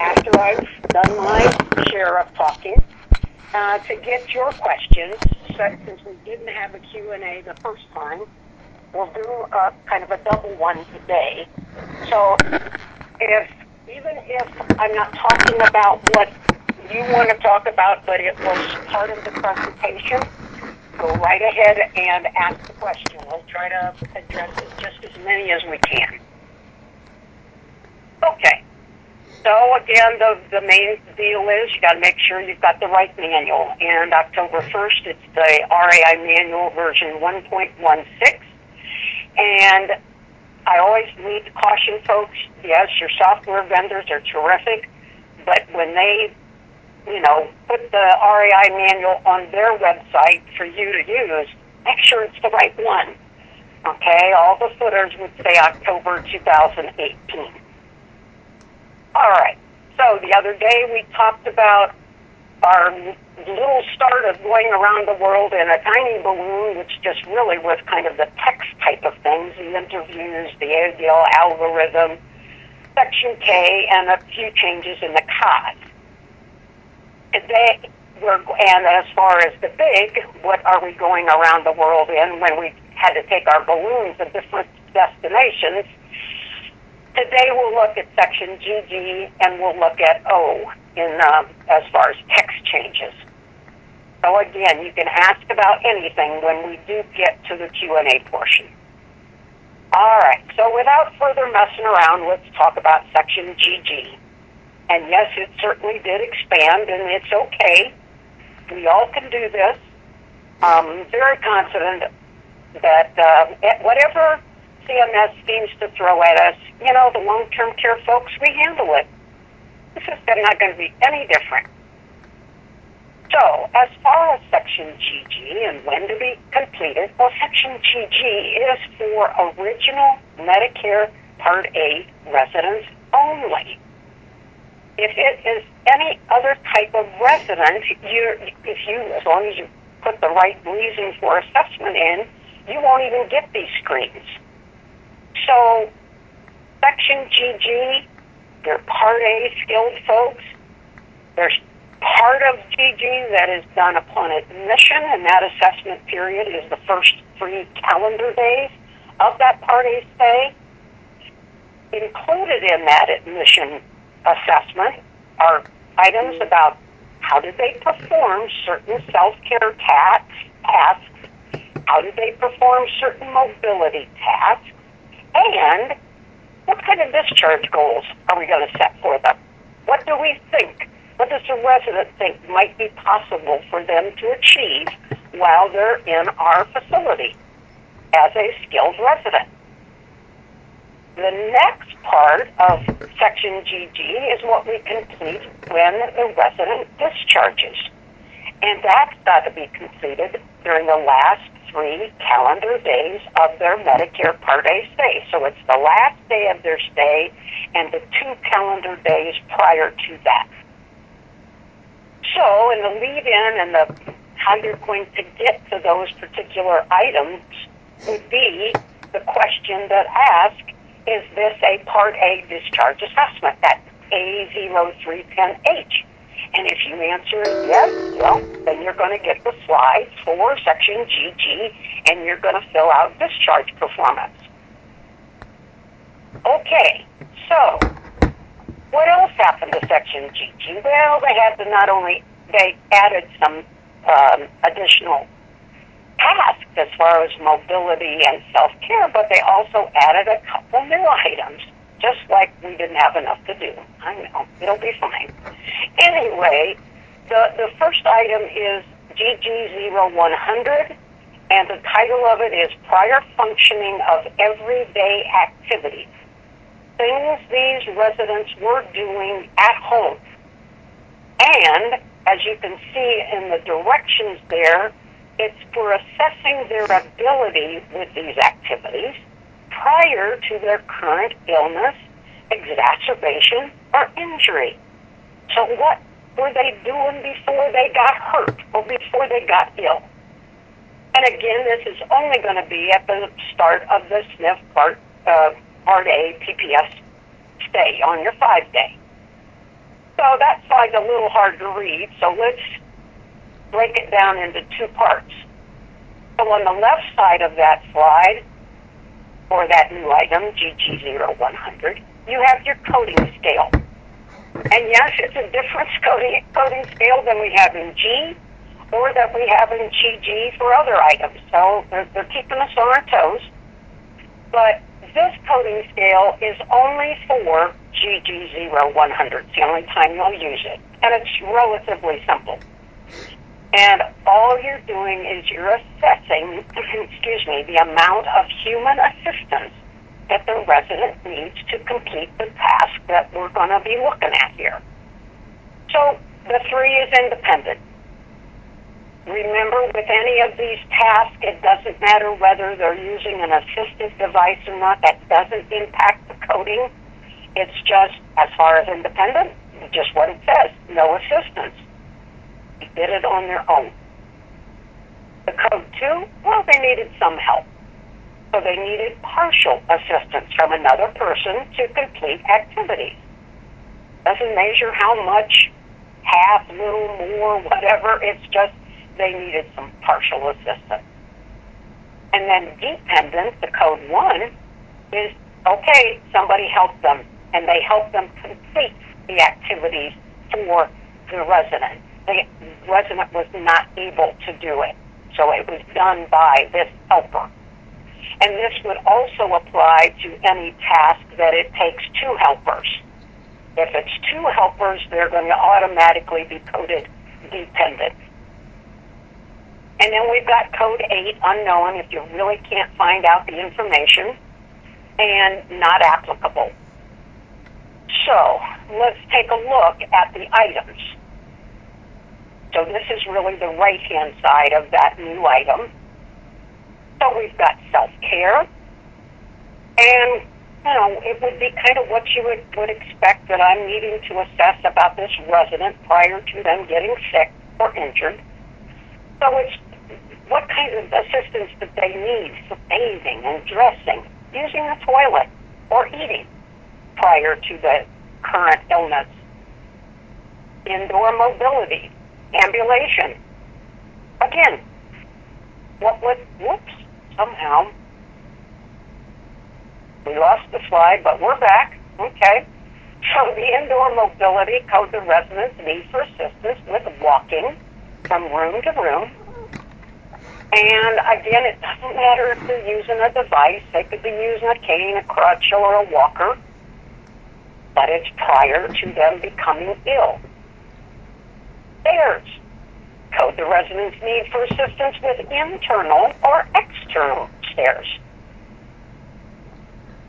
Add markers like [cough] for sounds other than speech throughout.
after I've done my share of talking, uh, to get your questions. Since we didn't have a Q&A the first time, we'll do a, kind of a double one today. So if even if I'm not talking about what you want to talk about, but it was part of the presentation, go right ahead and ask the question. We'll try to address it just as many as we can. Okay. So again, the, the main deal is you got to make sure you've got the right manual. And October 1st, it's the RAI manual version 1.16. And I always need to caution folks, yes, your software vendors are terrific, but when they, you know, put the RAI manual on their website for you to use, make sure it's the right one. Okay, all the footers would say October 2018. All right, so the other day we talked about our little start of going around the world in a tiny balloon, which just really was kind of the text type of things, the interviews, the ADL algorithm, Section K, and a few changes in the COD. Today, we're, and as far as the big, what are we going around the world in when we had to take our balloons to different destinations? Today we'll look at section GG and we'll look at O in um, as far as text changes. So again, you can ask about anything when we do get to the Q&A portion. All right, so without further messing around, let's talk about section GG. And yes, it certainly did expand, and it's okay. We all can do this. I'm very confident that uh, whatever CMS seems to throw at us, you know, the long-term care folks, we handle it. This is not going to be any different. So, as far as Section GG and when to be completed, well, Section GG is for original Medicare Part A residents only. If it is any other type of resident, you if you, as long as you put the right reason for assessment in, you won't even get these screens. So, Section GG, they're Part A skilled folks. There's part of GG that is done upon admission, and that assessment period is the first three calendar days of that Part A stay. Included in that admission assessment are items about how did they perform certain self-care tasks, tasks, how did they perform certain mobility tasks, and what kind of discharge goals are we going to set for them? What do we think? What does the resident think might be possible for them to achieve while they're in our facility as a skilled resident? The next part of Section GG is what we complete when the resident discharges. And that's got to be completed during the last three calendar days of their Medicare Part A stay. So it's the last day of their stay and the two calendar days prior to that. So in the lead in and the how you're going to get to those particular items would be the question that asks, is this a Part A discharge assessment, that A0310H? And if you answer yes, well, then you're going to get the slides for section GG and you're going to fill out discharge performance. Okay, so what else happened to section GG? Well, they had to not only, they added some um, additional tasks as far as mobility and self-care, but they also added a couple new [laughs] items just like we didn't have enough to do. I know, it'll be fine. Anyway, the, the first item is GG0100, and the title of it is Prior Functioning of Everyday Activities. Things these residents were doing at home. And, as you can see in the directions there, it's for assessing their ability with these activities prior to their current illness, exacerbation, or injury. So what were they doing before they got hurt or before they got ill? And again, this is only going to be at the start of the SNF Part, uh, part A PPS stay on your five day. So that slide's a little hard to read, so let's break it down into two parts. So on the left side of that slide, for that new item, GG0100, you have your coding scale. And yes, it's a different [laughs] coding, coding scale than we have in G or that we have in GG for other items. So they're, they're keeping us on our toes. But this coding scale is only for GG0100. It's the only time you'll use it. And it's relatively simple. And all you're doing is you're assessing, [clears throat] excuse me, the amount of human assistance that the resident needs to complete the task that we're going to be looking at here. So the three is independent. Remember, with any of these tasks, it doesn't matter whether they're using an assistive device or not. That doesn't impact the coding. It's just, as far as independent, just what it says, no assistance. They did it on their own. The code two, well, they needed some help. So they needed partial assistance from another person to complete activities. Doesn't measure how much, half, little more, whatever. It's just they needed some partial assistance. And then dependent, the code one, is okay, somebody helped them and they helped them complete the activities for the resident. The resident was not able to do it. So it was done by this helper. And this would also apply to any task that it takes two helpers. If it's two helpers, they're going to automatically be coded dependent. And then we've got code 8, unknown, if you really can't find out the information, and not applicable. So let's take a look at the items. So this is really the right-hand side of that new item. So we've got self-care, and you know, it would be kind of what you would, would expect that I'm needing to assess about this resident prior to them getting sick or injured. So it's what kind of assistance do they need for bathing and dressing, using the toilet, or eating prior to the current illness. Indoor mobility, ambulation. Again, what was, whoops, somehow we lost the slide, but we're back. Okay. So the indoor mobility codes the residents need for assistance with walking from room to room. And again, it doesn't matter if they're using a device. They could be using a cane, a crutch, or a walker. But it's prior to them becoming ill. Stairs. Code the residents need for assistance with internal or external stairs.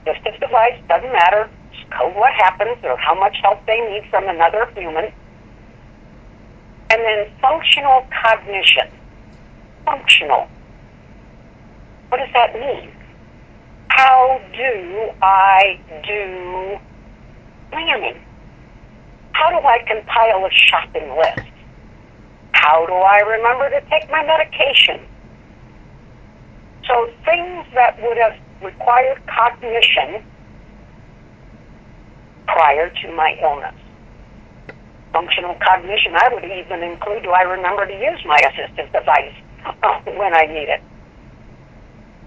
Assistive device doesn't matter. Just code what happens or how much help they need from another human. And then functional cognition. Functional. What does that mean? How do I do planning? How do I compile a shopping list? How do I remember to take my medication? So things that would have required cognition prior to my illness. Functional cognition, I would even include do I remember to use my assistive device [laughs] when I need it?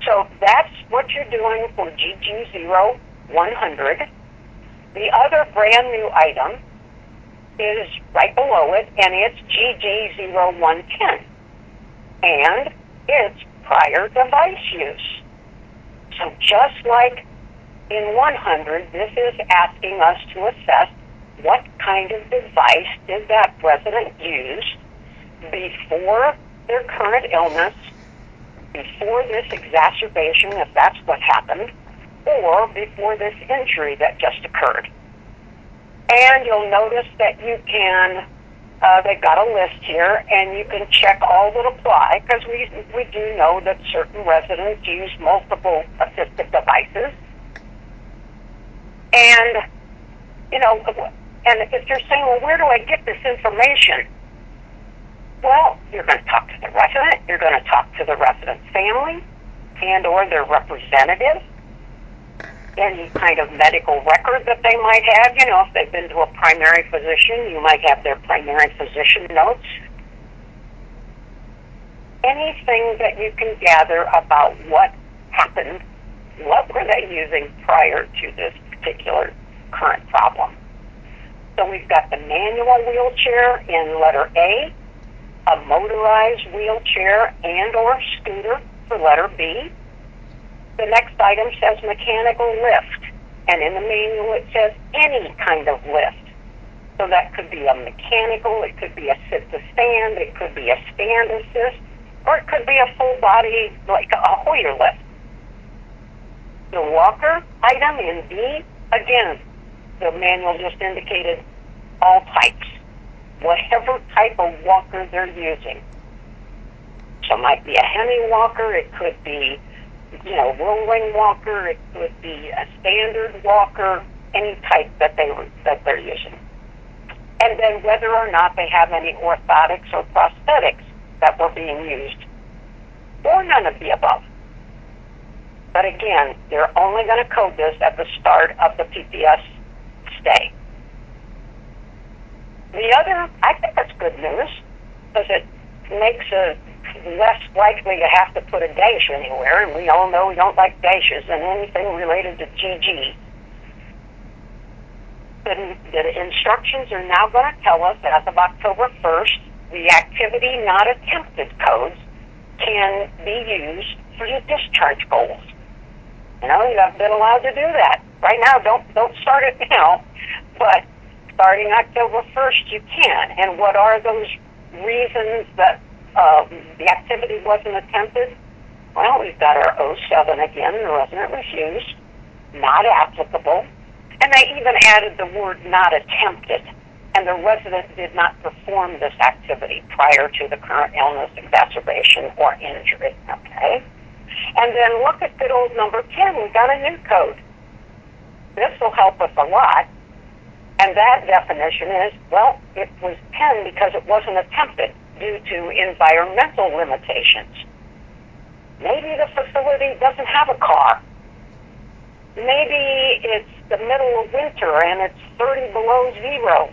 So that's what you're doing for GG0100. The other brand new item is right below it, and it's GG0110. And it's prior device use. So just like in 100, this is asking us to assess what kind of device did that resident use before their current illness, before this exacerbation, if that's what happened, or before this injury that just occurred. And you'll notice that you can, uh, they've got a list here, and you can check all that apply, because we, we do know that certain residents use multiple assistive devices. And, you know, and if you're saying, well, where do I get this information? Well, you're going to talk to the resident, you're going to talk to the resident's family and or their representative, any kind of medical record that they might have. You know, if they've been to a primary physician, you might have their primary physician notes. Anything that you can gather about what happened, what were they using prior to this particular current problem. So we've got the manual wheelchair in letter A, a motorized wheelchair and or scooter for letter B. The next item says mechanical lift, and in the manual it says any kind of lift. So that could be a mechanical, it could be a sit to stand, it could be a stand assist, or it could be a full body like a Hoyer lift. The walker item in B, again, the manual just indicated all types whatever type of walker they're using. So it might be a hemi walker, it could be, you know, rolling walker, it could be a standard walker, any type that they that they're using. And then whether or not they have any orthotics or prosthetics that were being used, or none of the above. But again, they're only going to code this at the start of the PPS stay. The other, I think that's good news, because it makes it less likely to have to put a dash anywhere, and we all know we don't like dashes in anything related to GG. The, the instructions are now going to tell us that as of October 1st, the activity not attempted codes can be used for your discharge goals. You know, you have been allowed to do that. Right now, don't don't start it now, but starting October 1st, you can. And what are those reasons that uh, the activity wasn't attempted? Well, we've got our 07 again, the resident refused, not applicable, and they even added the word not attempted. And the resident did not perform this activity prior to the current illness, exacerbation, or injury. Okay? And then look at good old number 10. We've got a new code. This will help us a lot and that definition is, well, it was 10 because it wasn't attempted due to environmental limitations. Maybe the facility doesn't have a car. Maybe it's the middle of winter and it's 30 below zero.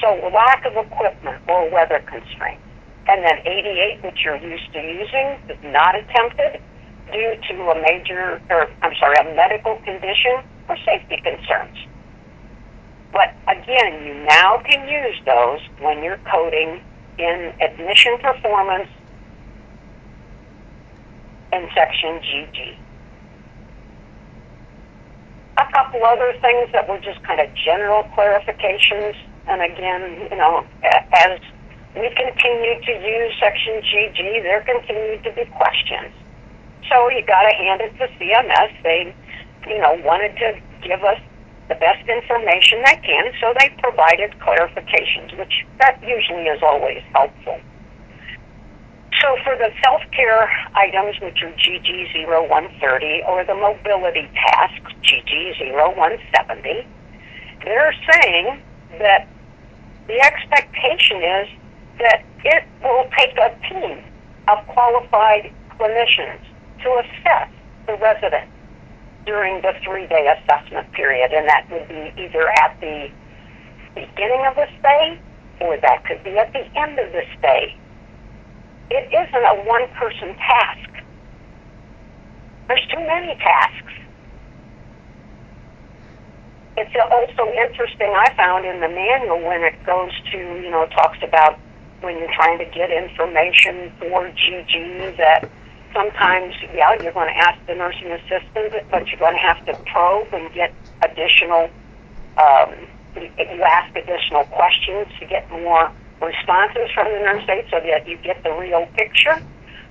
So lack of equipment or weather constraints. And then 88, which you're used to using, is not attempted due to a major, or I'm sorry, a medical condition or safety concerns. But again, you now can use those when you're coding in admission performance in section GG. A couple other things that were just kind of general clarifications, and again, you know, as we continue to use section GG, there continue to be questions. So you got to hand it to CMS. They, you know, wanted to give us the best information they can, so they provided clarifications, which that usually is always helpful. So for the self-care items, which are GG0130, or the mobility tasks, GG0170, they're saying that the expectation is that it will take a team of qualified clinicians to assess the resident during the three-day assessment period, and that would be either at the beginning of the stay or that could be at the end of the stay. It isn't a one-person task. There's too many tasks. It's also interesting, I found in the manual when it goes to, you know, talks about when you're trying to get information for GG that sometimes, yeah, you're going to ask the nursing assistant, but you're going to have to probe and get additional, um, you ask additional questions to get more responses from the nurse aide so that you get the real picture.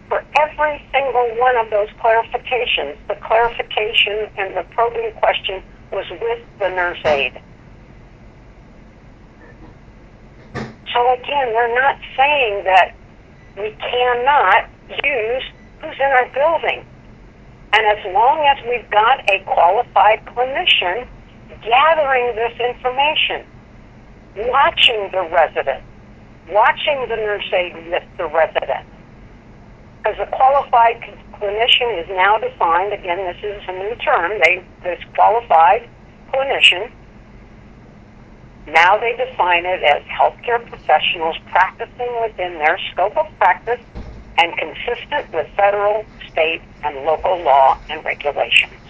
For every single one of those clarifications, the clarification and the probing question was with the nurse aide. So again, we're not saying that we cannot use who's in our building. And as long as we've got a qualified clinician gathering this information, watching the resident, watching the nurse aide with the resident, because a qualified clinician is now defined, again, this is a new term, they, this qualified clinician, now they define it as healthcare professionals practicing within their scope of practice and consistent with federal, state, and local law and regulations.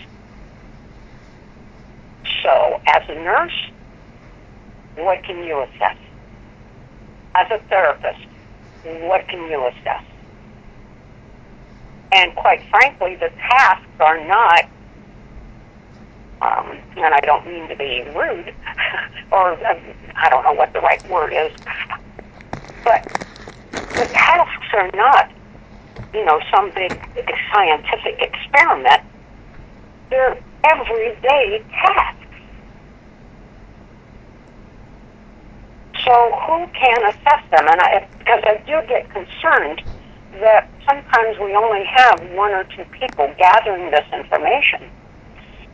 So, as a nurse, what can you assess? As a therapist, what can you assess? And quite frankly, the tasks are not, um, and I don't mean to be rude, [laughs] or uh, I don't know what the right word is, but the tasks are not, you know, some big scientific experiment. They're everyday tasks. So who can assess them? And I, because I do get concerned that sometimes we only have one or two people gathering this information.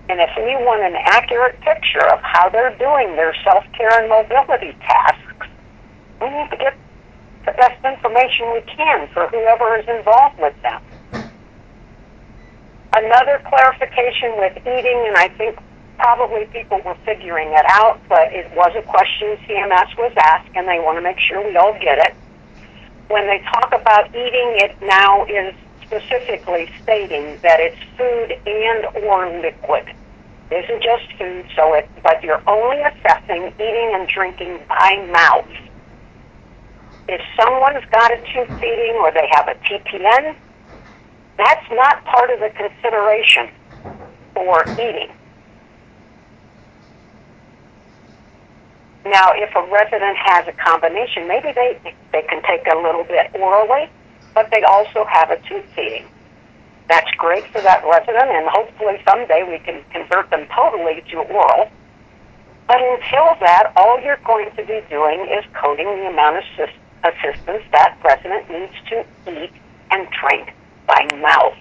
And if we want an accurate picture of how they're doing their self-care and mobility tasks, we need to get the best information we can for whoever is involved with them. Another clarification with eating, and I think probably people were figuring it out, but it was a question CMS was asked, and they want to make sure we all get it. When they talk about eating, it now is specifically stating that it's food and or liquid. This isn't just food, so it, but you're only assessing eating and drinking by mouth. If someone's got a tube feeding or they have a TPN, that's not part of the consideration for eating. Now, if a resident has a combination, maybe they they can take a little bit orally, but they also have a tube feeding. That's great for that resident, and hopefully someday we can convert them totally to oral. But until that, all you're going to be doing is coding the amount of assist- assistance that resident needs to eat and drink by mouth.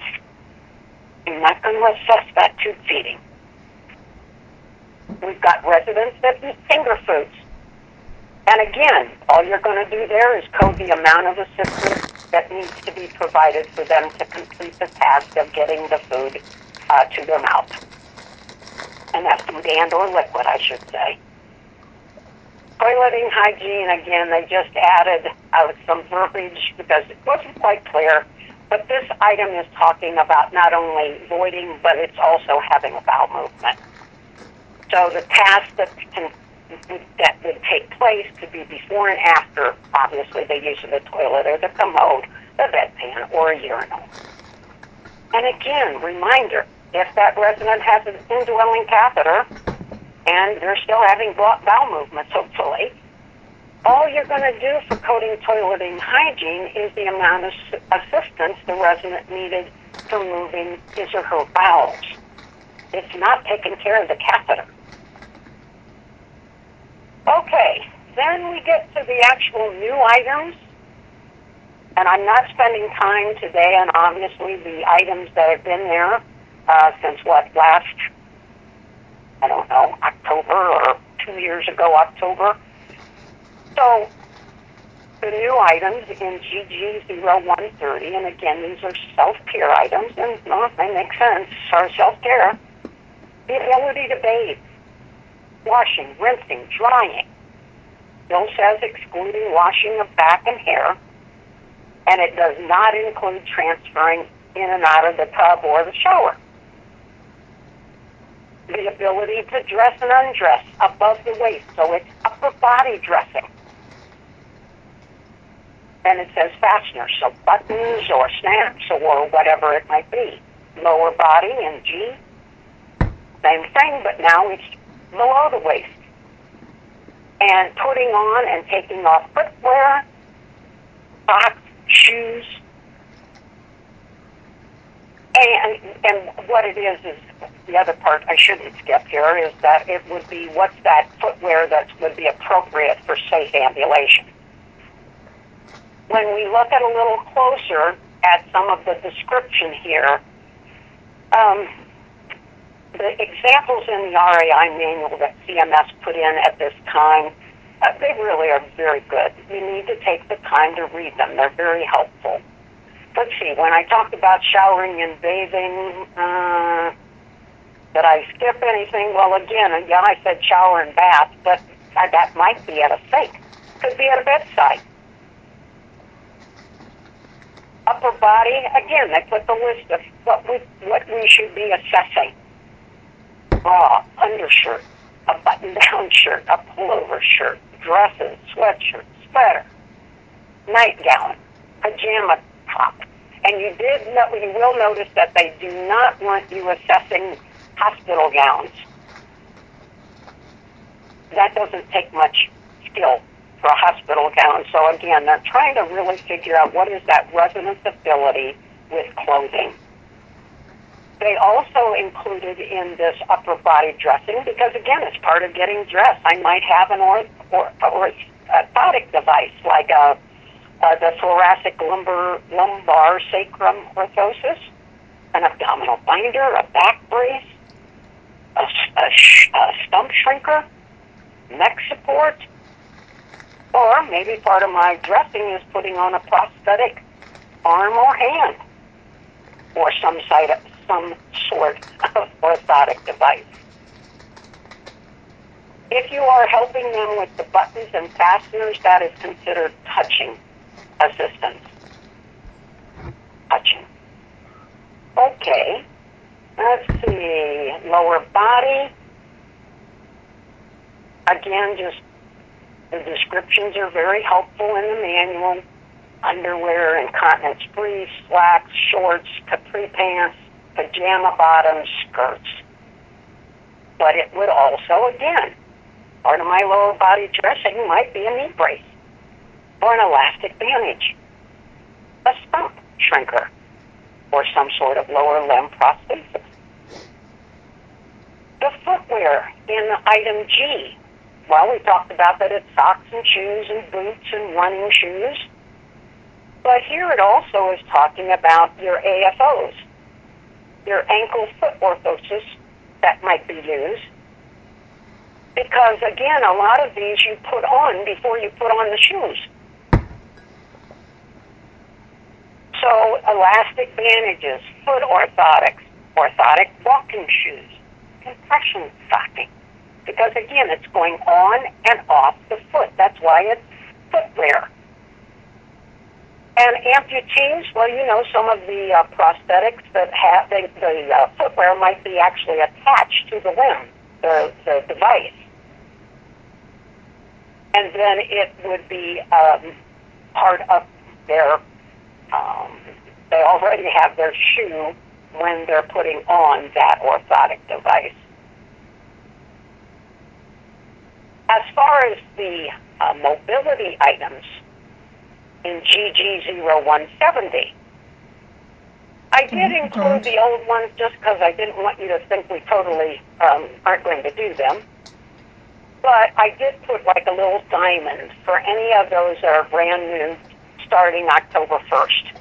You're not going to assess that tube feeding. We've got residents that eat finger foods. And again, all you're going to do there is code the amount of assistance that needs to be provided for them to complete the task of getting the food uh, to their mouth. And that's food and or liquid, I should say. Toileting hygiene, again, they just added out some verbiage because it wasn't quite clear. But this item is talking about not only voiding, but it's also having a bowel movement. So the task that can that would take place could be before and after, obviously, the use of the toilet or the commode, the bedpan, or a urinal. And again, reminder, if that resident has an indwelling catheter and they're still having bowel movements, hopefully, all you're going to do for coding toileting hygiene is the amount of assistance the resident needed for moving his or her bowels. It's not taking care of the catheter. Okay, then we get to the actual new items. And I'm not spending time today on obviously the items that have been there uh, since what, last, I don't know, October or two years ago, October. So the new items in GG0130, and again, these are self-care items, and well, they make sense for self-care. The ability to bathe washing, rinsing, drying. Bill says excluding washing of back and hair, and it does not include transferring in and out of the tub or the shower. The ability to dress and undress above the waist, so it's upper body dressing. And it says fasteners, so buttons or snaps or whatever it might be. Lower body in G, same thing, but now it's below the waist. And putting on and taking off footwear, socks, shoes. And, and what it is, is the other part I shouldn't skip here, is that it would be what's that footwear that would be appropriate for safe ambulation. When we look at a little closer at some of the description here, um, the examples in the RAI manual that CMS put in at this time, uh, they really are very good. You need to take the time to read them. They're very helpful. Let's see, when I talked about showering and bathing, uh, did I skip anything? Well, again, yeah, I said shower and bath, but that might be at a sink. Could be at a bedside. Upper body, again, they put the list of what we, what we should be assessing. Bra, undershirt, a button-down [laughs] shirt, a pullover shirt, dresses, sweatshirt, sweater, nightgown, pajama top. And you did know, you will notice that they do not want you assessing hospital gowns. That doesn't take much skill for a hospital gown. So again, they're trying to really figure out what is that resonance ability with clothing. They also included in this upper body dressing because again, it's part of getting dressed. I might have an or, or, or orthotic device like a, uh, the thoracic lumbar, lumbar sacrum orthosis, an abdominal binder, a back brace, a, a, a stump shrinker, neck support, or maybe part of my dressing is putting on a prosthetic arm or hand, or some side of, some sort of orthotic device. If you are helping them with the buttons and fasteners, that is considered touching assistance. Touching. Okay. Let's see. Lower body. Again, just the descriptions are very helpful in the manual. Underwear, incontinence briefs, slacks, shorts, capri pants, pajama bottoms, skirts. But it would also, again, part of my lower body dressing might be a knee brace or an elastic bandage, a stump shrinker, or some sort of lower limb prosthesis. The footwear in item G. Well, we talked about that it's socks and shoes and boots and running shoes. But here it also is talking about your AFOs, your ankle foot orthosis that might be used. Because again, a lot of these you put on before you put on the shoes. So elastic bandages, foot orthotics, orthotic walking shoes, compression stocking. Because again, it's going on and off the foot. That's why it's footwear. And amputees, well, you know, some of the uh, prosthetics that have the, the uh, footwear might be actually attached to the limb, the, the device. And then it would be um, part of their, um, they already have their shoe when they're putting on that orthotic device. As far as the uh, mobility items, in GG0170. I did mm-hmm. include the old ones just because I didn't want you to think we totally um, aren't going to do them. But I did put like a little diamond for any of those that are brand new starting October 1st.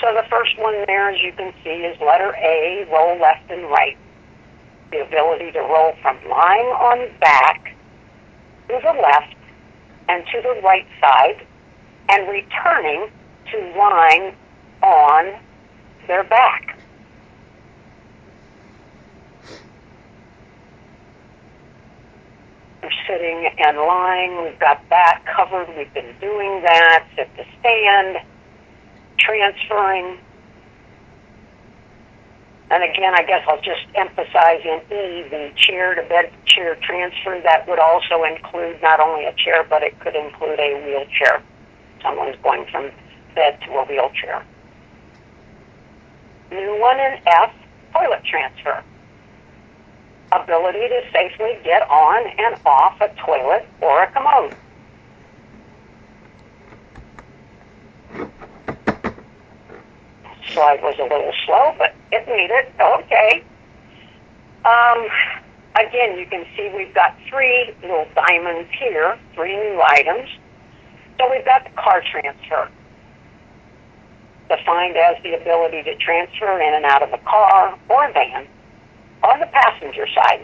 So the first one there, as you can see, is letter A, roll left and right. The ability to roll from lying on back to the left and to the right side and returning to lying on their back. Sitting and lying. We've got that covered. We've been doing that. Sit to stand, transferring. And again, I guess I'll just emphasize in E, the chair to bed chair transfer. That would also include not only a chair, but it could include a wheelchair someone's going from bed to a wheelchair. New one in F, toilet transfer. Ability to safely get on and off a toilet or a commode. Slide was a little slow, but it it. Okay. Um, again, you can see we've got three little diamonds here, three new items. So we've got the car transfer, defined as the ability to transfer in and out of a car or van on the passenger side.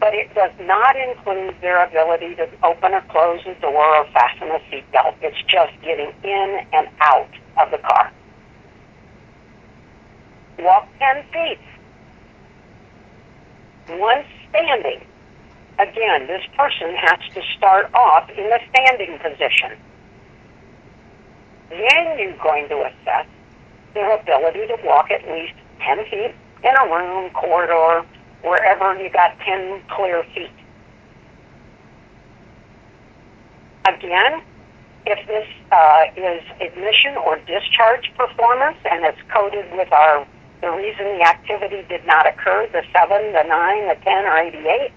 but it does not include their ability to open or close a door or fasten a seatbelt. It's just getting in and out of the car. Walk 10 feet. Once standing, again, this person has to start off in the standing position. Then you're going to assess their ability to walk at least 10 feet in a room, corridor, wherever you got 10 clear feet. Again, if this uh, is admission or discharge performance and it's coded with our the reason the activity did not occur, the 7, the 9, the 10, or 88,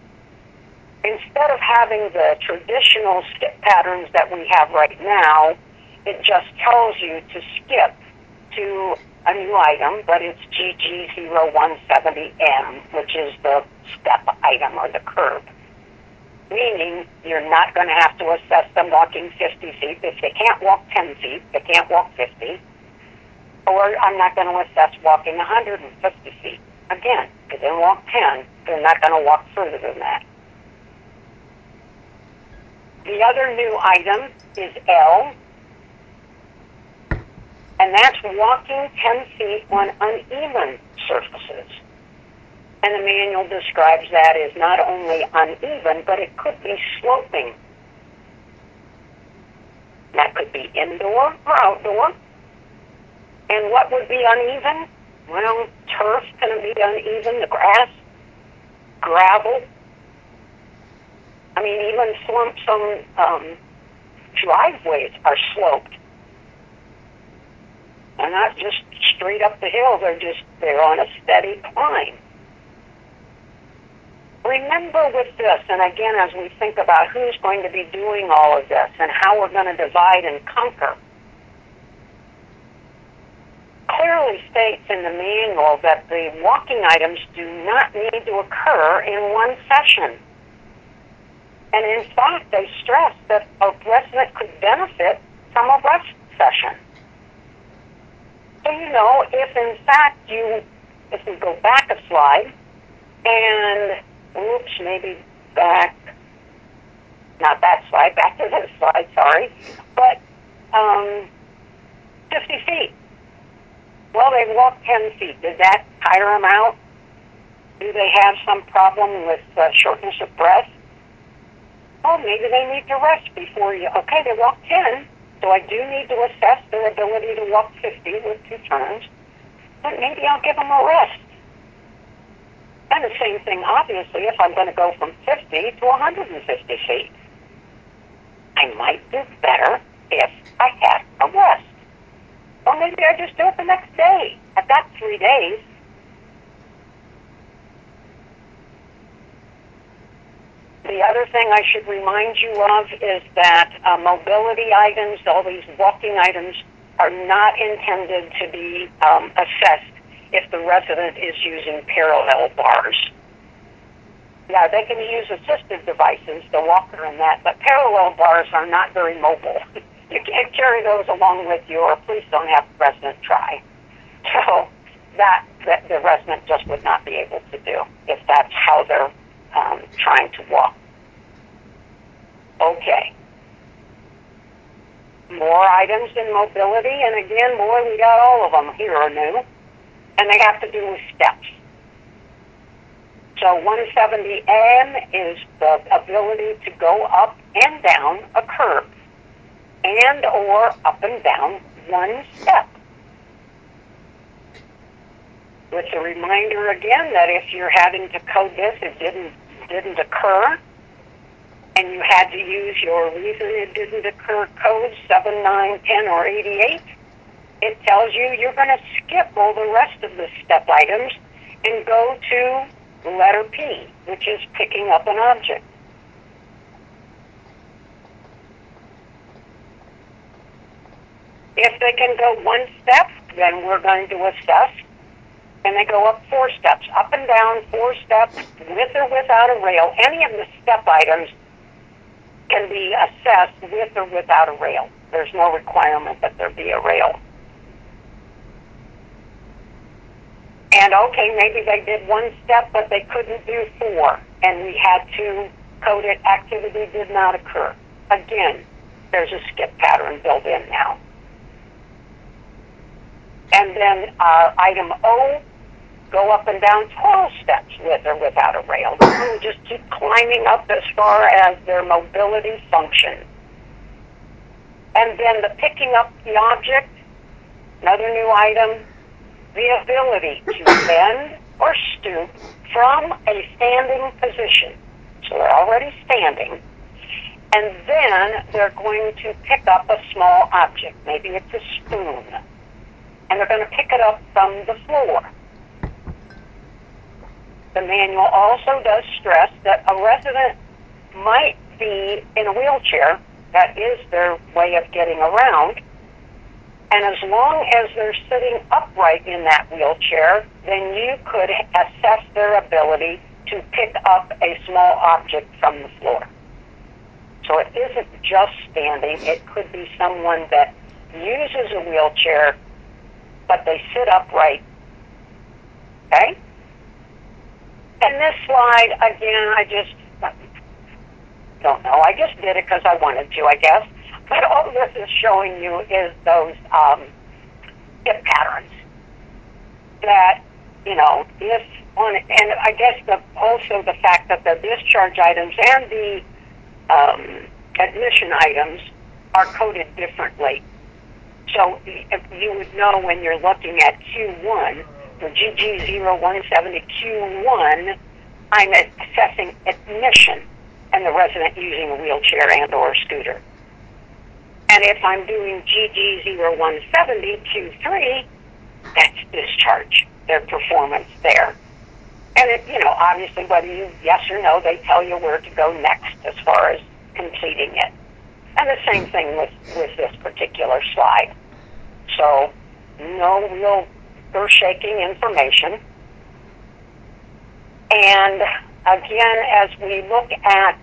instead of having the traditional skip patterns that we have right now, it just tells you to skip to a new item, but it's GG0170M, which is the step item or the curb. Meaning you're not going to have to assess them walking 50 feet. If they can't walk 10 feet, they can't walk 50. Or I'm not going to assess walking 150 feet. Again, if they walk 10, they're not going to walk further than that. The other new item is L, and that's walking 10 feet on uneven surfaces. And the manual describes that as not only uneven, but it could be sloping. That could be indoor or outdoor. And what would be uneven? Well, turf's going to be uneven, the grass, gravel. I mean, even some, some um, driveways are sloped they're not just straight up the hill, they're just, they're on a steady climb. Remember with this, and again, as we think about who's going to be doing all of this and how we're going to divide and conquer, clearly states in the manual that the walking items do not need to occur in one session. And in fact, they stress that a resident could benefit from a rest session. So, you know, if in fact you, if we go back a slide, and, oops, maybe back, not that slide, back to this slide, sorry, but um, 50 feet. Well, they walked 10 feet. Did that tire them out? Do they have some problem with uh, shortness of breath? Oh, maybe they need to rest before you. Okay, they walked 10. So I do need to assess their ability to walk 50 with two turns, but maybe I'll give them a rest. And the same thing, obviously, if I'm going to go from 50 to 150 feet. I might do better if I had a rest. Or maybe I just do it the next day. I've got three days. The other thing I should remind you of is that uh, mobility items, all these walking items, are not intended to be um, assessed if the resident is using parallel bars. Yeah, they can use assistive devices, the walker and that, but parallel bars are not very mobile. [laughs] you can't carry those along with you, or please don't have the resident try. So that, that the resident just would not be able to do if that's how they're um, trying to walk. Okay. More items in mobility, and again, more, we got all of them here are new, and they have to do with steps. So 170M is the ability to go up and down a curb, and or up and down one step with a reminder again that if you're having to code this, it didn't didn't occur, and you had to use your reason it didn't occur code 7, 9, 10, or 88, it tells you you're going to skip all the rest of the step items and go to letter P, which is picking up an object. If they can go one step, then we're going to assess and they go up four steps, up and down four steps, with or without a rail. Any of the step items can be assessed with or without a rail. There's no requirement that there be a rail. And okay, maybe they did one step, but they couldn't do four, and we had to code it. Activity did not occur. Again, there's a skip pattern built in now. And then uh, item O, go up and down 12 steps with or without a rail. Just keep climbing up as far as their mobility function. And then the picking up the object, another new item, the ability to bend or stoop from a standing position. So they're already standing. And then they're going to pick up a small object. Maybe it's a spoon. And they're going to pick it up from the floor. The manual also does stress that a resident might be in a wheelchair. That is their way of getting around. And as long as they're sitting upright in that wheelchair, then you could assess their ability to pick up a small object from the floor. So it isn't just standing, it could be someone that uses a wheelchair, but they sit upright. Okay? And this slide, again, I just don't know. I just did it because I wanted to, I guess. But all this is showing you is those um, patterns that, you know, this one, and I guess the, also the fact that the discharge items and the um, admission items are coded differently. So you would know when you're looking at Q1, the GG0170 Q1, I'm assessing admission and the resident using a wheelchair and or scooter. And if I'm doing GG0170 Q3, that's discharge, their performance there. And it, you know, obviously, whether you yes or no, they tell you where to go next as far as completing it. And the same thing with, with this particular slide. So, no real earth shaking information. And again, as we look at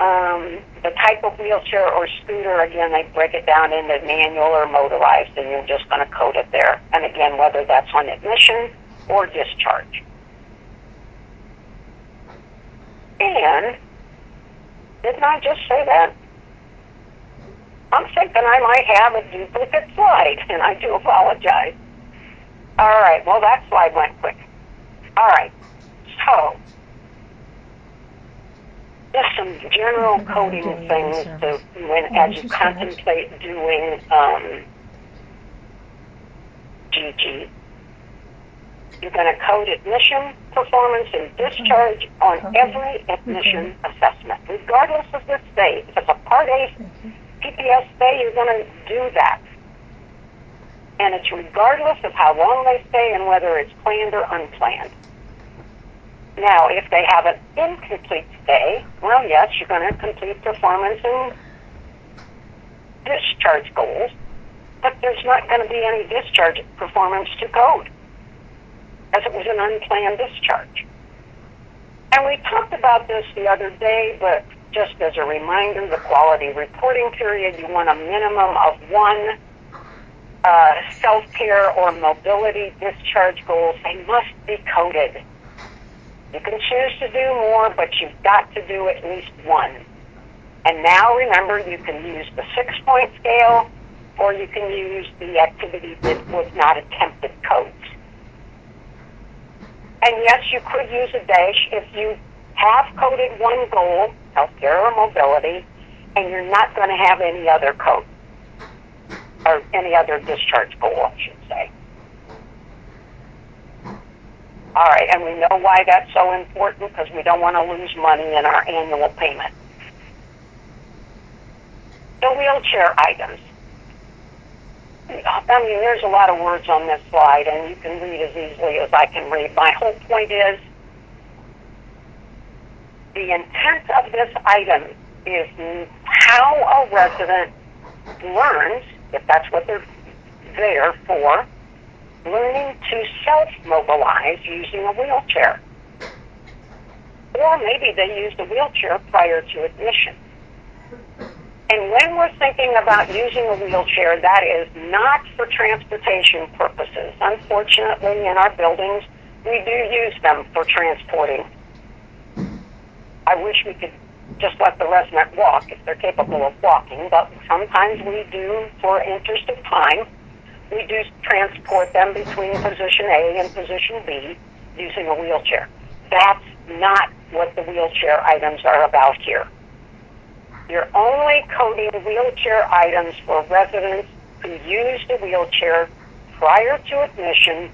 um, the type of wheelchair or scooter, again, they break it down into manual or motorized, and you're just going to code it there. And again, whether that's on admission or discharge. And didn't I just say that? I'm thinking I might have a duplicate slide, and I do apologize. All right, well, that slide went quick. All right, so just some general coding things to when as you contemplate doing um, GG. You're going to code admission, performance, and discharge on every admission assessment, regardless of the state. If it's a Part A PPS stay, you're going to do that. And it's regardless of how long they stay and whether it's planned or unplanned. Now, if they have an incomplete stay, well, yes, you're going to complete performance and discharge goals, but there's not going to be any discharge performance to code as it was an unplanned discharge. And we talked about this the other day, but just as a reminder, the quality reporting period, you want a minimum of one uh, self-care or mobility discharge goals. They must be coded. You can choose to do more, but you've got to do at least one. And now remember, you can use the six-point scale, or you can use the activity that was not attempted codes. And yes, you could use a dash if you have coded one goal, self-care or mobility, and you're not going to have any other code or any other discharge goal, I should say. All right, and we know why that's so important because we don't want to lose money in our annual payment. The wheelchair items. I mean, there's a lot of words on this slide, and you can read as easily as I can read. My whole point is the intent of this item is how a resident learns, if that's what they're there for, learning to self-mobilize using a wheelchair. Or maybe they used a wheelchair prior to admission. And when we're thinking about using a wheelchair, that is not for transportation purposes. Unfortunately, in our buildings, we do use them for transporting. I wish we could just let the resident walk if they're capable of walking, but sometimes we do, for interest of time, we do transport them between position A and position B using a wheelchair. That's not what the wheelchair items are about here. You're only coding wheelchair items for residents who use the wheelchair prior to admission,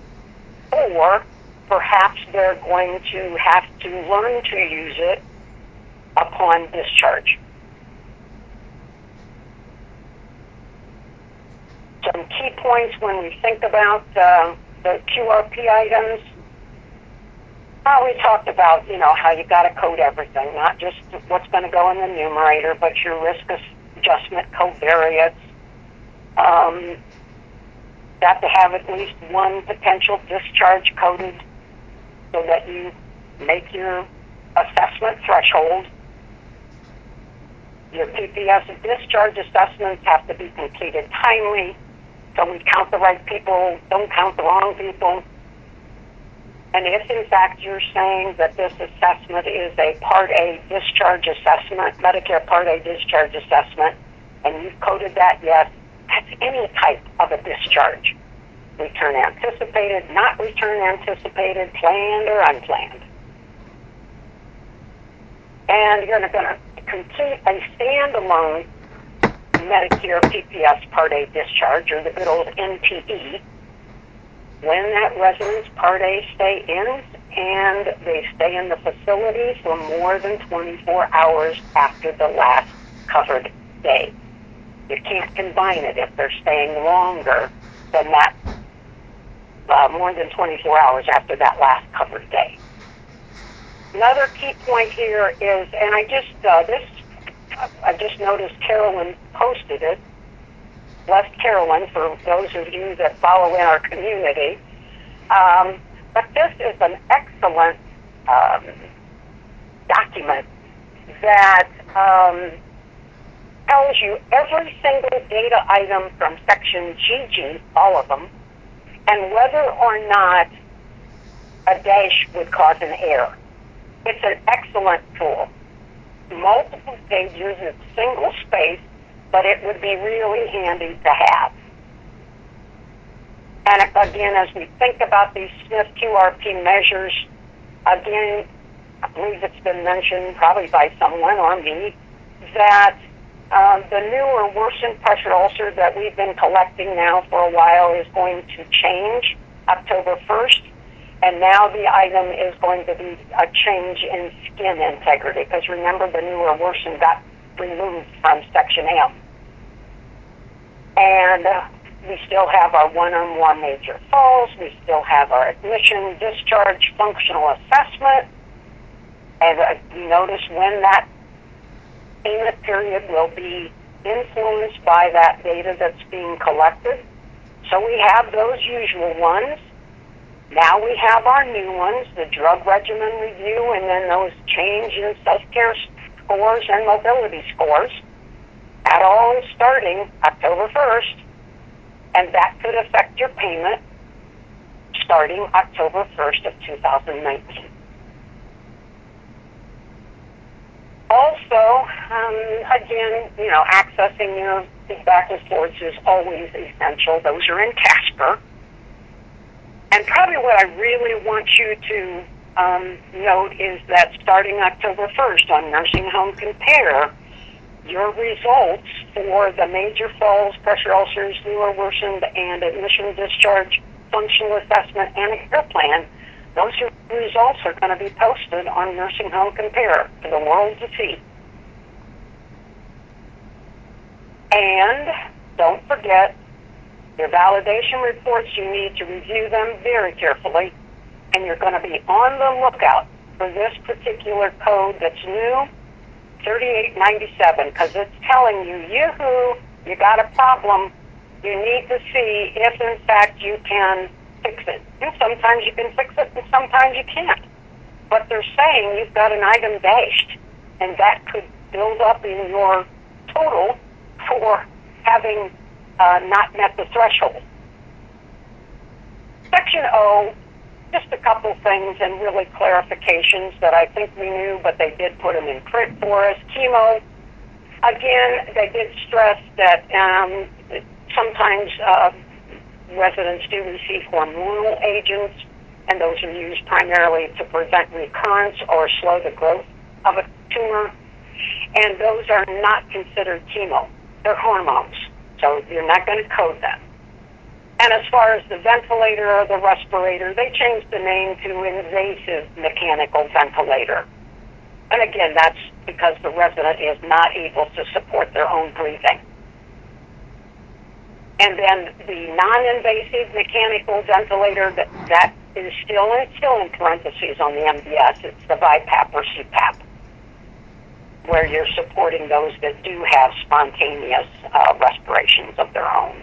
or perhaps they're going to have to learn to use it upon discharge. Some key points when we think about uh, the QRP items well, we talked about, you know, how you got to code everything, not just what's going to go in the numerator, but your risk adjustment covariates. Um, got to have at least one potential discharge coded so that you make your assessment threshold. Your PPS discharge assessments have to be completed timely, so we count the right people, don't count the wrong people. And if in fact you're saying that this assessment is a Part A discharge assessment, Medicare Part A discharge assessment, and you've coded that, yes, that's any type of a discharge. Return anticipated, not return anticipated, planned or unplanned. And you're going to complete a standalone Medicare PPS Part A discharge, or the good old NPE, when that residence Part A stay ends and they stay in the facility for more than 24 hours after the last covered day. You can't combine it if they're staying longer than that, uh, more than 24 hours after that last covered day. Another key point here is, and I just, uh, this, I just noticed Carolyn posted it, bless Carolyn for those of you that follow in our community. Um, but this is an excellent um, document that um, tells you every single data item from section GG, all of them, and whether or not a dash would cause an error. It's an excellent tool. Multiple pages, it's single space, but it would be really handy to have. And again, as we think about these SNF QRP measures, again, I believe it's been mentioned probably by someone or me that um, the new or worsened pressure ulcer that we've been collecting now for a while is going to change October 1st. And now the item is going to be a change in skin integrity because remember the new or worsened got removed from section M. And uh, we still have our one on one major falls. We still have our admission, discharge, functional assessment. And uh, you notice when that payment period will be influenced by that data that's being collected. So we have those usual ones. Now we have our new ones, the drug regimen review, and then those change in self-care scores and mobility scores. That all is starting October 1st, and that could affect your payment starting October 1st of 2019. Also, um, again, you know, accessing your back and forths is always essential. Those are in Casper. And probably what I really want you to um, note is that starting October 1st on Nursing Home Compare, your results for the major falls, pressure ulcers, new or worsened, and admission discharge functional assessment and a care plan, those results are going to be posted on Nursing Home Compare for the world to see. And don't forget, your validation reports, you need to review them very carefully, and you're going to be on the lookout for this particular code that's new 3897 because it's telling you, yoo-hoo, you got a problem. You need to see if in fact you can fix it. And sometimes you can fix it and sometimes you can't. But they're saying you've got an item dashed and that could build up in your total for having uh, not met the threshold. Section O, just a couple things and really clarifications that I think we knew, but they did put them in print for us. Chemo, again, they did stress that um, sometimes uh, residents do receive hormonal agents, and those are used primarily to prevent recurrence or slow the growth of a tumor. And those are not considered chemo. They're hormones. So you're not going to code them. And as far as the ventilator or the respirator, they changed the name to invasive mechanical ventilator. And again, that's because the resident is not able to support their own breathing. And then the non-invasive mechanical ventilator, that, that is still, it's still in parentheses on the MDS. It's the BiPAP or CPAP, where you're supporting those that do have spontaneous uh, respirations of their own.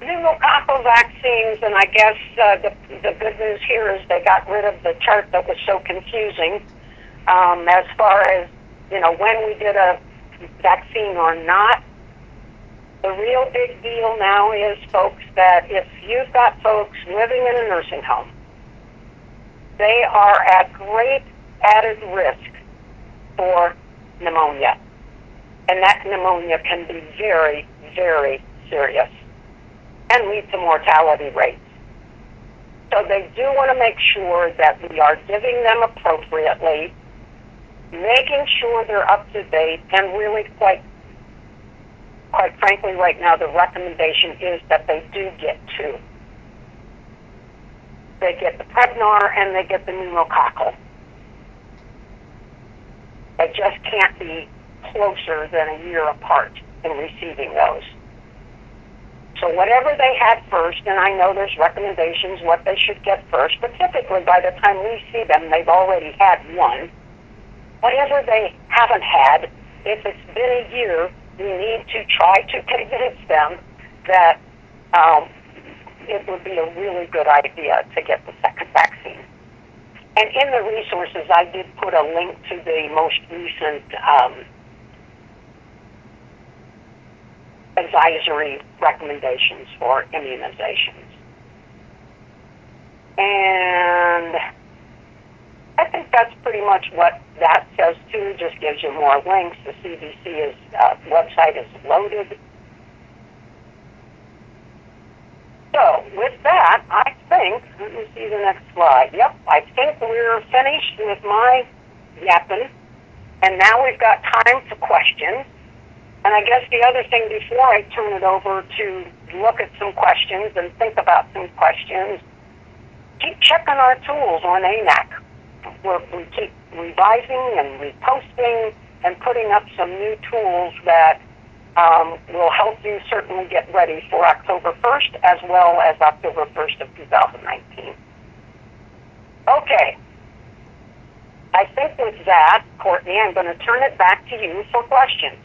Pneumococcal vaccines, and I guess uh, the, the good news here is they got rid of the chart that was so confusing um, as far as, you know, when we did a vaccine or not the real big deal now is, folks, that if you've got folks living in a nursing home, they are at great added risk for pneumonia. And that pneumonia can be very, very serious and lead to mortality rates. So they do want to make sure that we are giving them appropriately, making sure they're up to date, and really quite quite frankly, right now, the recommendation is that they do get two. They get the Prevnar and they get the pneumococcal. They just can't be closer than a year apart in receiving those. So whatever they had first, and I know there's recommendations what they should get first, but typically by the time we see them, they've already had one. Whatever they haven't had, if it's been a year, we need to try to [laughs] convince them that um, it would be a really good idea to get the second vaccine. And in the resources, I did put a link to the most recent um, advisory recommendations for immunizations. And I think that's pretty much what that says too. Just gives you more links. The CDC is, uh, website is loaded. So with that, I think, let me see the next slide. Yep, I think we're finished with my yapping. And now we've got time for questions. And I guess the other thing before I turn it over to look at some questions and think about some questions, keep checking our tools on AANAC we're, we keep revising and reposting and putting up some new tools that um, will help you certainly get ready for October 1st as well as October 1st of 2019. Okay. I think with that, Courtney, I'm going to turn it back to you for questions.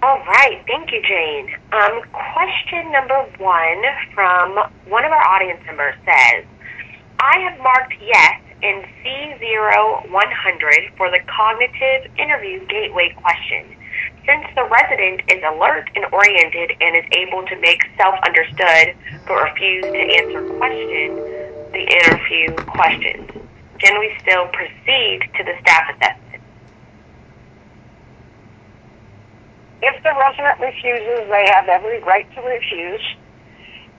All right. Thank you, Jane. Um, question number one from one of our audience members says, I have marked yes in C0100 for the cognitive interview gateway question. Since the resident is alert and oriented and is able to make self understood but refuse to answer questions, the interview questions, can we still proceed to the staff assessment? If the resident refuses, they have every right to refuse.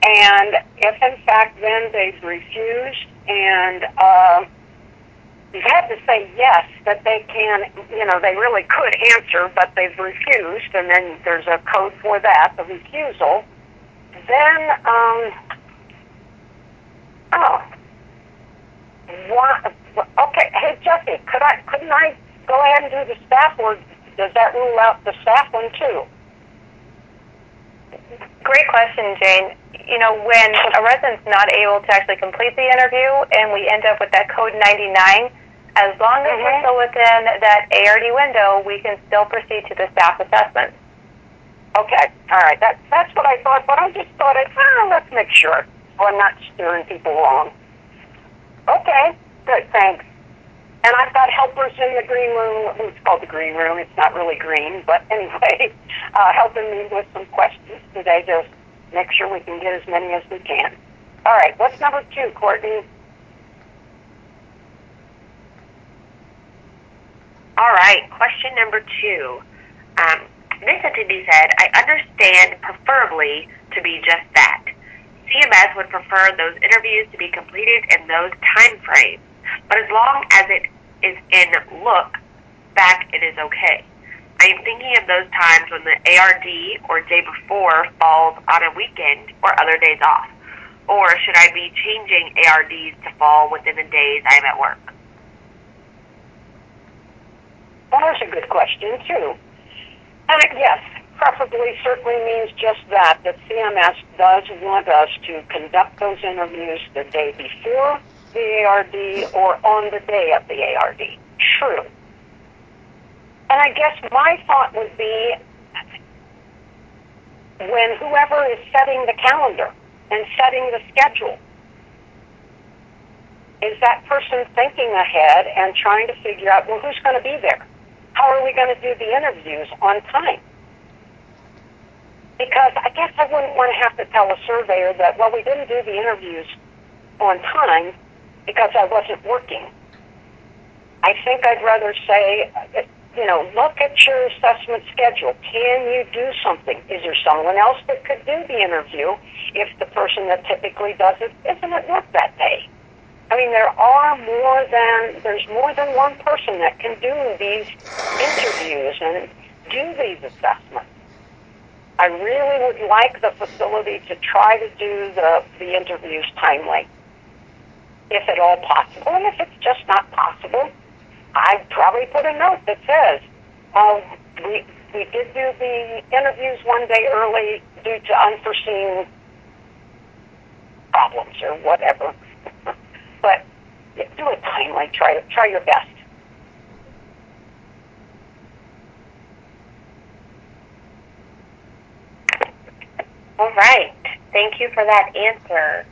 And if in fact then they've refused and uh, you have to say yes, that they can, you know, they really could answer, but they've refused, and then there's a code for that, the refusal. Then, um, oh, what, okay, hey Jesse, could I, couldn't I go ahead and do the staff, or does that rule out the staff one too? Great question, Jane. You know, when a resident's not able to actually complete the interview and we end up with that code 99, as long as mm-hmm. we're still within that ARD window, we can still proceed to the staff assessment. Okay, all right. That, that's what I thought, but I just thought, it, oh, let's make sure. I'm not steering people wrong. Okay, good, thanks. And I've got helpers in the green room. It's called the green room. It's not really green, but [laughs] anyway, uh, helping me with some questions today to make sure we can get as many as we can. All right, what's number two, Courtney? All right, question number two. Um, this attendee said, I understand preferably to be just that. CMS would prefer those interviews to be completed in those time frames, but as long as it is in look back, it is okay. I am thinking of those times when the ARD or day before falls on a weekend or other days off. Or should I be changing ARDs to fall within the days I am at work? Well, that's a good question, too. And yes, preferably certainly means just that, that CMS does want us to conduct those interviews the day before the ARD or on the day of the ARD. True. And I guess my thought would be when whoever is setting the calendar and setting the schedule, is that person thinking ahead and trying to figure out, well, who's going to be there? How are we going to do the interviews on time? Because I guess I wouldn't want to have to tell a surveyor that, well, we didn't do the interviews on time because I wasn't working. I think I'd rather say, you know, look at your assessment schedule. Can you do something? Is there someone else that could do the interview if the person that typically does it isn't at work that day? I mean, there are more than, there's more than one person that can do these interviews and do these assessments. I really would like the facility to try to do the, the interviews timely, if at all possible. And if it's just not possible, I'd probably put a note that says, uh, we, we did do the interviews one day early due to unforeseen problems or whatever. But do it timely. Try try your best. All right. Thank you for that answer.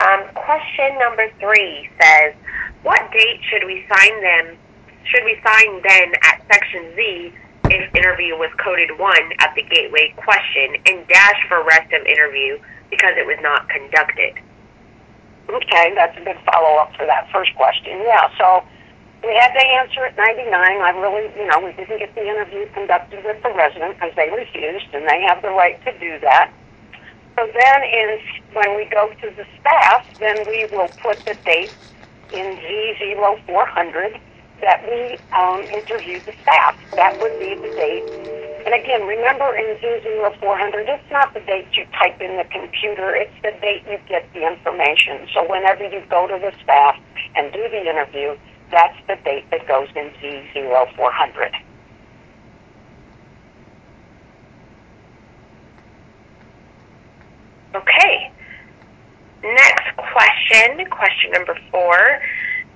Um, question number three says, "What date should we sign them? Should we sign then at section Z if interview was coded one at the gateway question and dash for rest of interview because it was not conducted?" Okay, that's a good follow up for that first question. Yeah, so we had to answer at 99. I really, you know, we didn't get the interview conducted with the resident because they refused, and they have the right to do that. So then, is when we go to the staff, then we will put the date in Z0400 that we um, interviewed the staff. That would be the date and again, remember in Z0400, it's not the date you type in the computer, it's the date you get the information. So whenever you go to the staff and do the interview, that's the date that goes in Z0400. Okay. Next question, question number four.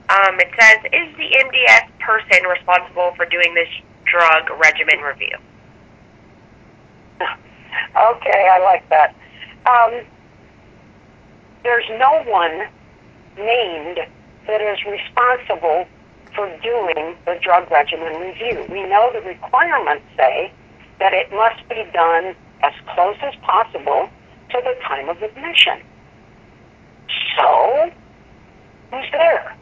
Um, it says, is the MDS person responsible for doing this drug regimen review? [laughs] Okay, I like that. Um, there's no one named that is responsible for doing the drug regimen review. We know the requirements say that it must be done as close as possible to the time of admission. So, who's there?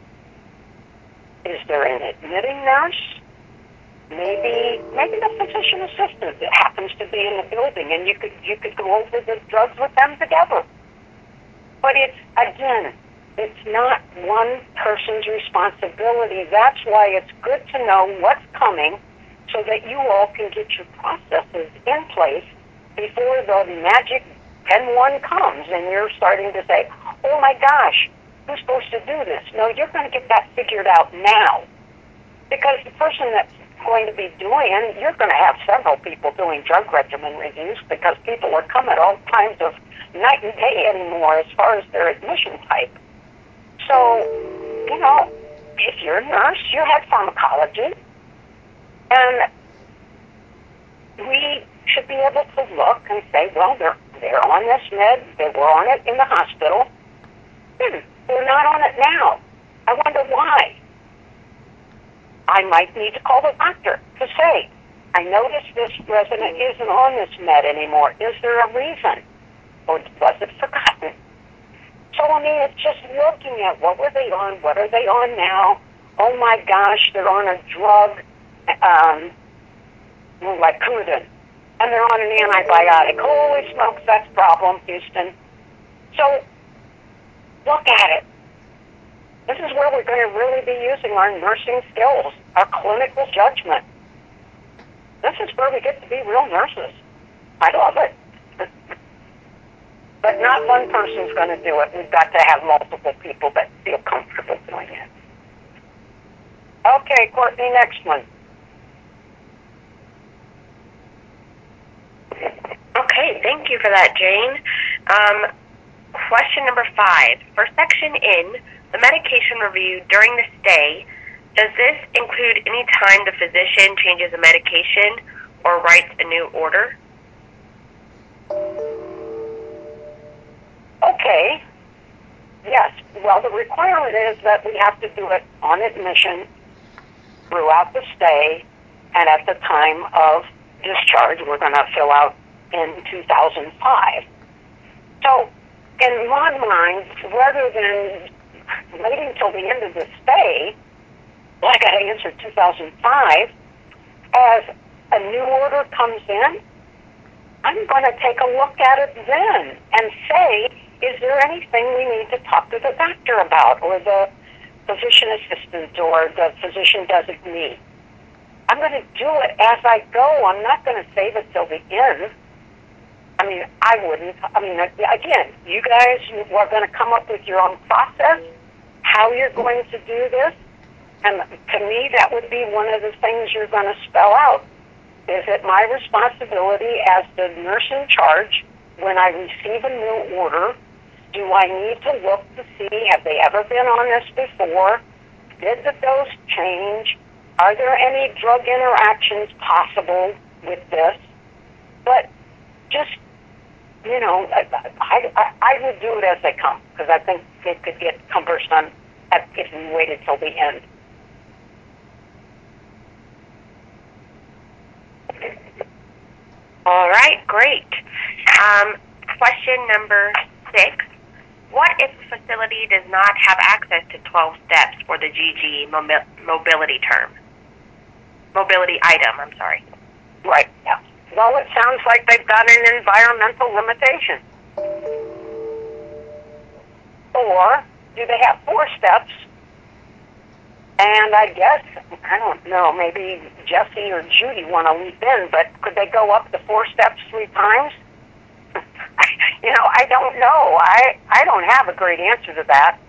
Is there an admitting nurse? Maybe maybe the physician assistant that happens to be in the building and you could you could go over the drugs with them together. But it's again, it's not one person's responsibility. That's why it's good to know what's coming so that you all can get your processes in place before the magic pen one comes and you're starting to say, Oh my gosh, who's supposed to do this? No, you're going to get that figured out now. Because the person that's going to be doing, you're going to have several people doing drug regimen reviews because people are coming at all kinds of night and day anymore as far as their admission type. So, you know, if you're a nurse, you have pharmacology, and we should be able to look and say, well, they're they're on this med, they were on it in the hospital. Hmm, they're not on it now. I wonder why. I might need to call the doctor to say, I notice this resident isn't on this med anymore. Is there a reason? Or was it forgotten? So, I mean, it's just looking at what were they on, what are they on now? Oh my gosh, they're on a drug, um, like Coumadin, and they're on an antibiotic. Holy smokes, that's a problem, Houston. So, look at it. This is where we're going to really be using our nursing skills, our clinical judgment. This is where we get to be real nurses. I love it. but not one person's going to do it. We've got to have multiple people that feel comfortable doing it. Okay, Courtney, next one. Okay, thank you for that, Jane. Um, question number five. For section N, the medication review during the stay, does this include any time the physician changes a medication or writes a new order? Okay. Yes. Well, the requirement is that we have to do it on admission, throughout the stay, and at the time of discharge. We're going to fill out in 2005. So, in my mind, rather than waiting till the end of the stay, well, I got to answer 2005, as a new order comes in, I'm going to take a look at it then and say, is there anything we need to talk to the doctor about or the physician assistant or the physician designee? I'm going to do it as I go. I'm not going to save it till the end. I mean, I wouldn't. I mean, again, you guys are going to come up with your own process, how you're going to do this. And to me, that would be one of the things you're going to spell out. Is it my responsibility as the nurse in charge when I receive a new order? Do I need to look to see have they ever been on this before? Did the dose change? Are there any drug interactions possible with this? But just you know, I, I, I would do it as they come because I think it could get cumbersome if we waited till the end. All right, great. Um, question number six. What if a facility does not have access to 12 steps for the GG mobility term? Mobility item, I'm sorry. Right, yeah. Well, it sounds like they've got an environmental limitation. Or do they have four steps? And I guess, I don't know, maybe Jesse or Judy want to leap in, but could they go up the four steps three times? [laughs] you know, I don't know. I, I don't have a great answer to that.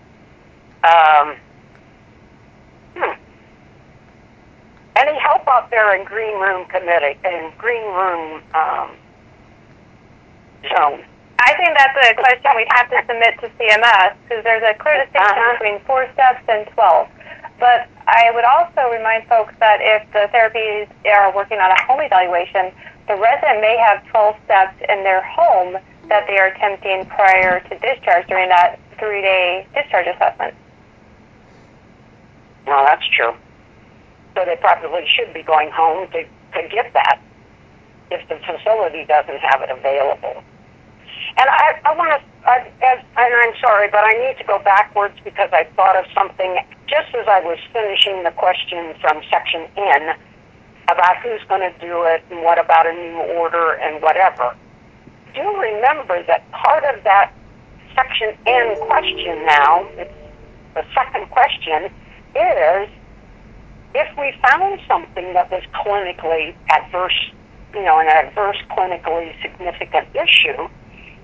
Um, hmm. Any help out there in green room committee, and green room um, zone? I think that's a question we'd have to submit to CMS because there's a clear distinction uh-huh. between four steps and 12. But I would also remind folks that if the therapies are working on a home evaluation, the resident may have 12 steps in their home that they are attempting prior to discharge during that three day discharge assessment. Well, that's true. So they probably should be going home to, to get that if the facility doesn't have it available. And I, I want to, and I'm sorry, but I need to go backwards because I thought of something just as I was finishing the question from section N about who's going to do it and what about a new order and whatever. Do remember that part of that section N question now, it's the second question, is if we found something that was clinically adverse, you know, an adverse clinically significant issue,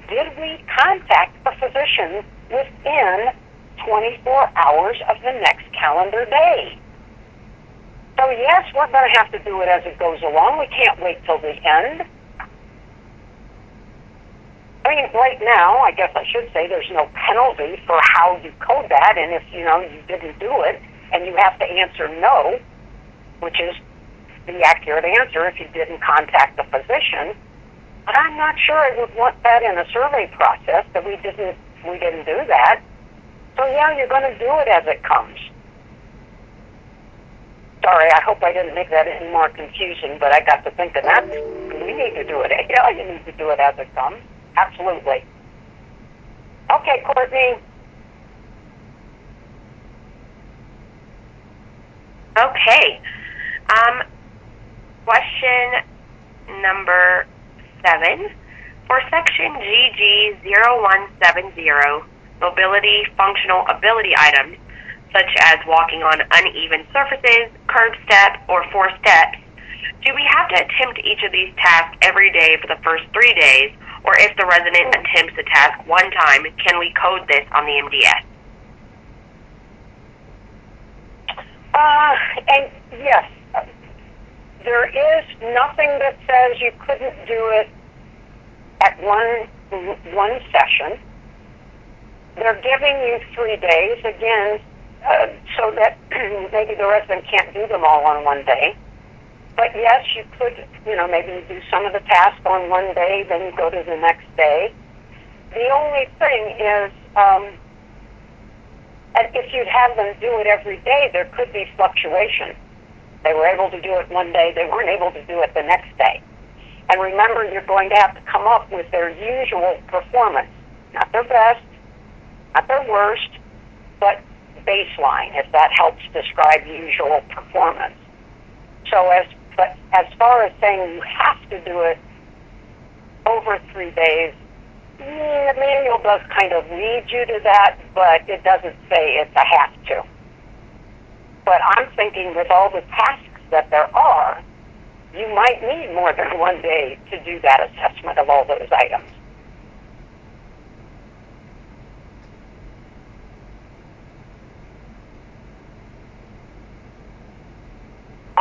did we contact the physician within 24 hours of the next calendar day? So yes, we're going to have to do it as it goes along. We can't wait till the end. I mean, right now, I guess I should say there's no penalty for how you code that, and if you know you didn't do it, and you have to answer no, which is the accurate answer if you didn't contact the physician. But I'm not sure I would want that in a survey process that we didn't we didn't do that. So yeah, you're going to do it as it comes. sorry, I hope I didn't make that any more confusing, but I got to thinking that we need to do it. [laughs] Yeah, you need to do it as it comes. Absolutely. Okay, Courtney. Okay. Um, question number seven. For section GG0170, mobility functional ability items, such as walking on uneven surfaces, curb step, or four steps, do we have to attempt each of these tasks every day for the first three days, or if the resident attempts the task one time, can we code this on the MDS? Uh, and yes, there is nothing that says you couldn't do it at one one session. They're giving you three days again, uh, so that [clears throat] maybe the resident can't do them all on one day. But yes, you could, you know, maybe do some of the tasks on one day, then you go to the next day. The only thing is, um, and if you'd have them do it every day, there could be fluctuation. They were able to do it one day, they weren't able to do it the next day. And remember, you're going to have to come up with their usual performance. Not their best, not their worst, but baseline, if that helps describe usual performance. So as but as far as saying you have to do it over three days, the manual does kind of lead you to that, but it doesn't say it's a have to. But I'm thinking with all the tasks that there are, you might need more than one day to do that assessment of all those items.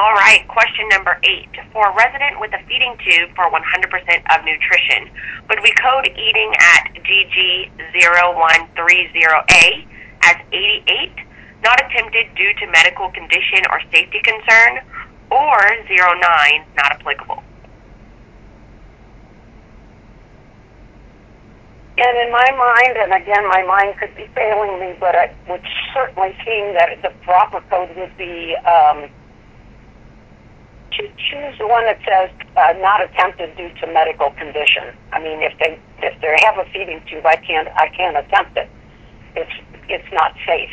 All right, question number eight. For a resident with a feeding tube for 100% of nutrition, would we code eating at GG0130A as 88, not attempted due to medical condition or safety concern, or 09, not applicable? And in my mind, and again, my mind could be failing me, but it would certainly seem that the proper code would be um, choose the one that says uh, not attempted due to medical condition. I mean, if they if they have a feeding tube, I can't I can't attempt it. It's it's not safe.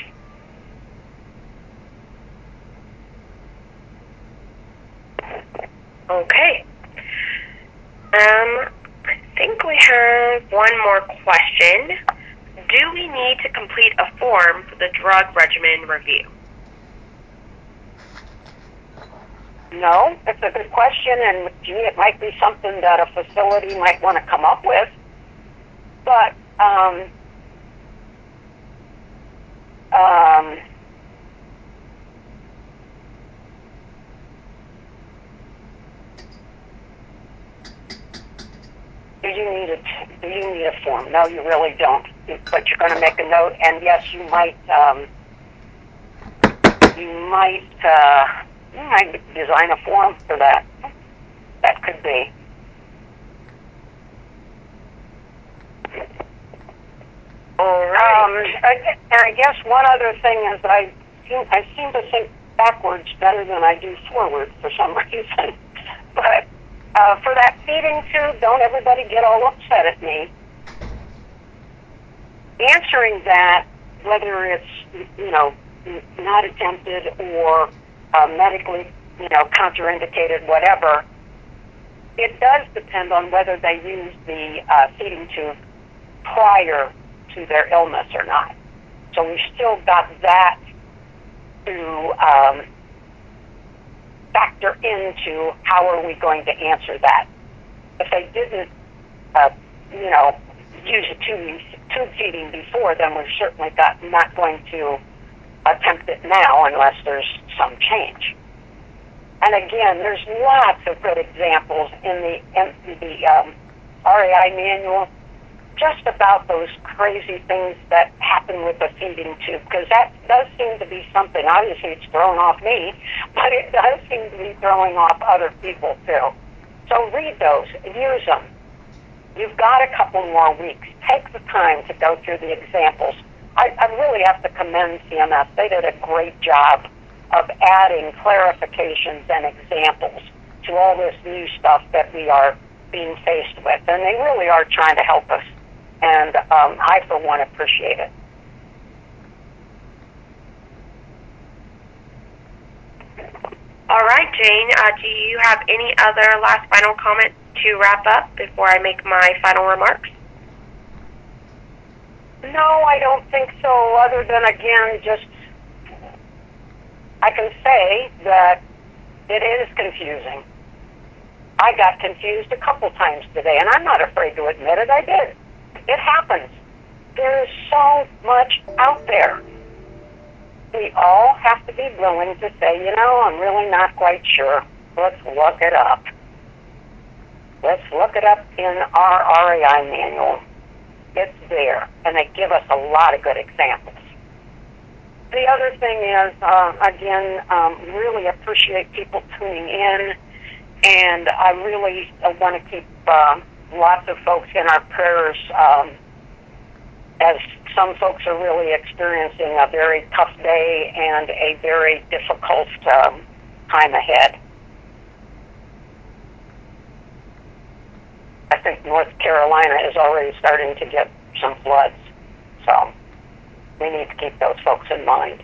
Okay. Um, I think we have one more question. Do we need to complete a form for the drug regimen review? No, it's a good question, and gee, it might be something that a facility might want to come up with. But um, um, do you need a do you need a form? No, you really don't. But you're going to make a note, and yes, you might um, you might. Uh, I could design a form for that. That could be. All right. Um, I, and I guess one other thing is I seem, I seem to think backwards better than I do forward for some [laughs] reason. But uh, for that feeding tube, don't everybody get all upset at me. Answering that, whether it's you know not attempted or uh, medically, you know, contraindicated, whatever, it does depend on whether they use the uh, feeding tube prior to their illness or not. So we've still got that to um, factor into how are we going to answer that. If they didn't, uh, you know, use a tube, tube feeding before, then we're certainly got, not going to attempt it now unless there's some change. And again, there's lots of good examples in the in the um, RAI manual just about those crazy things that happen with the feeding tube because that does seem to be something. Obviously, it's thrown off me, [laughs] but it does seem to be throwing off other people too. So read those, use them. You've got a couple more weeks. Take the time to go through the examples I, I really have to commend CMS. They did a great job of adding clarifications and examples to all this new stuff that we are being faced with. And they really are trying to help us. And um, I, for one, appreciate it. All right, Jane, uh, do you have any other last final comments to wrap up before I make my final remarks? No, I don't think so, other than, again, just I can say that it is confusing. I got confused a couple times today, and I'm not afraid to admit it. I did. It happens. There is so much out there. We all have to be willing to say, you know, I'm really not quite sure. Let's look it up. Let's look it up in our RAI manual. It's there, and they give us a lot of good examples. The other thing is, uh, again, um, really appreciate people tuning in, and I really uh, want to keep uh, lots of folks in our prayers um, as some folks are really experiencing a very tough day and a very difficult um, time ahead. I think North Carolina is already starting to get some floods, so we need to keep those folks in mind.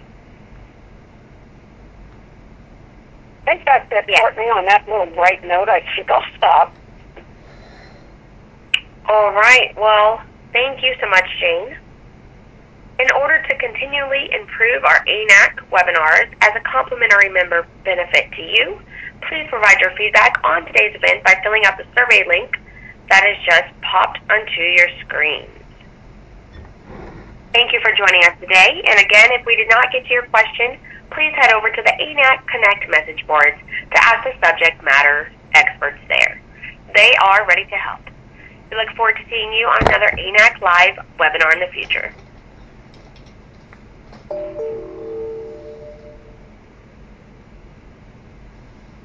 I think that's it, Yeah. Courtney. On that little bright note, I think I'll stop. All right. Well, thank you so much, Jane. In order to continually improve our AANAC webinars as a complimentary member benefit to you, please provide your feedback on today's event by filling out the survey link that is just popped onto your screen. Thank you for joining us today. And again, if we did not get to your question, please head over to the AANAC Connect message boards to ask the subject matter experts there. They are ready to help. We look forward to seeing you on another AANAC Live webinar in the future.